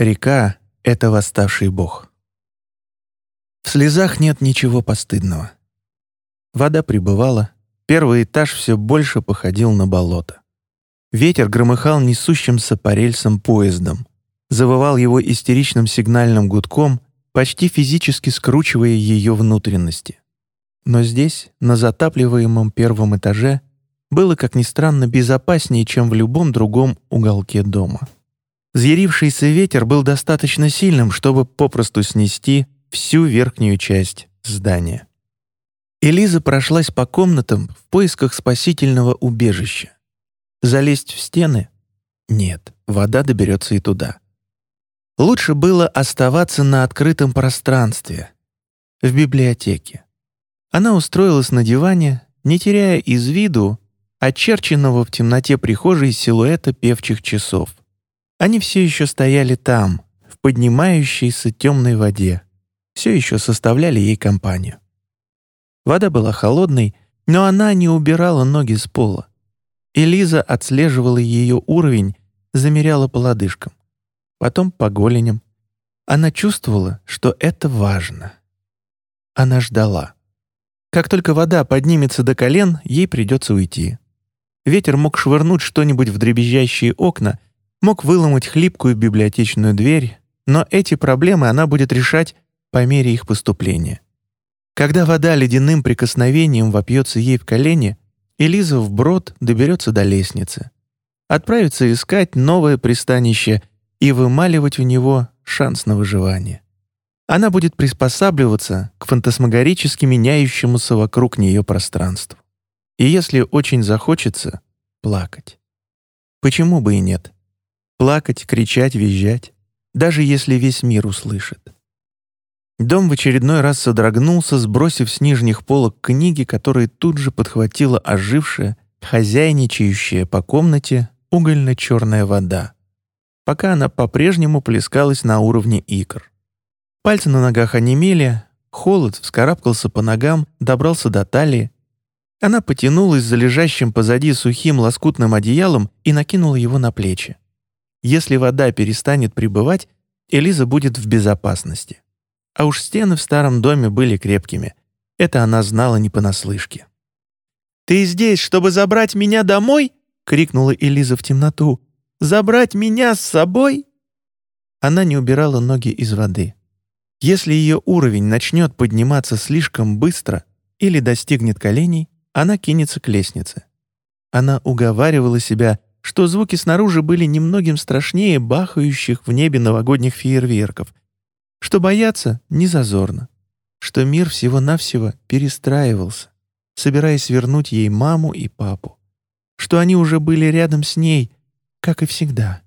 Река — это восставший бог. В слезах нет ничего постыдного. Вода прибывала, первый этаж все больше походил на болото. Ветер громыхал несущимся по рельсам поездом, завывал его истеричным сигнальным гудком, почти физически скручивая ее внутренности. Но здесь, на затапливаемом первом этаже, было, как ни странно, безопаснее, чем в любом другом уголке дома. Взъярившийся ветер был достаточно сильным, чтобы попросту снести всю верхнюю часть здания. Элиза прошлась по комнатам в поисках спасительного убежища. Залезть в стены? Нет, вода доберется и туда. Лучше было оставаться на открытом пространстве, в библиотеке. Она устроилась на диване, не теряя из виду очерченного в темноте прихожей силуэта певчих часов. Они все еще стояли там, в поднимающейся темной воде, все еще составляли ей компанию. Вода была холодной, но она не убирала ноги с пола. Элиза отслеживала ее уровень, замеряла по лодыжкам потом по голеням. Она чувствовала, что это важно. Она ждала. Как только вода поднимется до колен, ей придется уйти. Ветер мог швырнуть что-нибудь в дребезжащие окна, мог выломать хлипкую библиотечную дверь, но эти проблемы она будет решать по мере их поступления. Когда вода ледяным прикосновением вопьется ей в колени, Элиза вброд доберется до лестницы. Отправится искать новое пристанище и вымаливать у него шанс на выживание. Она будет приспосабливаться к фантасмагорически меняющемуся вокруг нее пространству. И если очень захочется, плакать. Почему бы и нет? Плакать, кричать, визжать, даже если весь мир услышит. Дом в очередной раз содрогнулся, сбросив с нижних полок книги, которые тут же подхватила ожившая, хозяйничающая по комнате угольно-черная вода пока она по-прежнему плескалась на уровне икр. Пальцы на ногах онемели, холод вскарабкался по ногам, добрался до талии. Она потянулась за лежащим позади сухим лоскутным одеялом и накинула его на плечи. Если вода перестанет прибывать, Элиза будет в безопасности. А уж стены в старом доме были крепкими. Это она знала не понаслышке. «Ты здесь, чтобы забрать меня домой?» — крикнула Элиза в темноту. Забрать меня с собой?» Она не убирала ноги из воды. Если ее уровень начнет подниматься слишком быстро или достигнет коленей, она кинется к лестнице. Она уговаривала себя, что звуки снаружи были немногим страшнее бахающих в небе новогодних фейерверков, что бояться не зазорно, что мир всего-навсего перестраивался, собираясь вернуть ей маму и папу, что они уже были рядом с ней — как и всегда.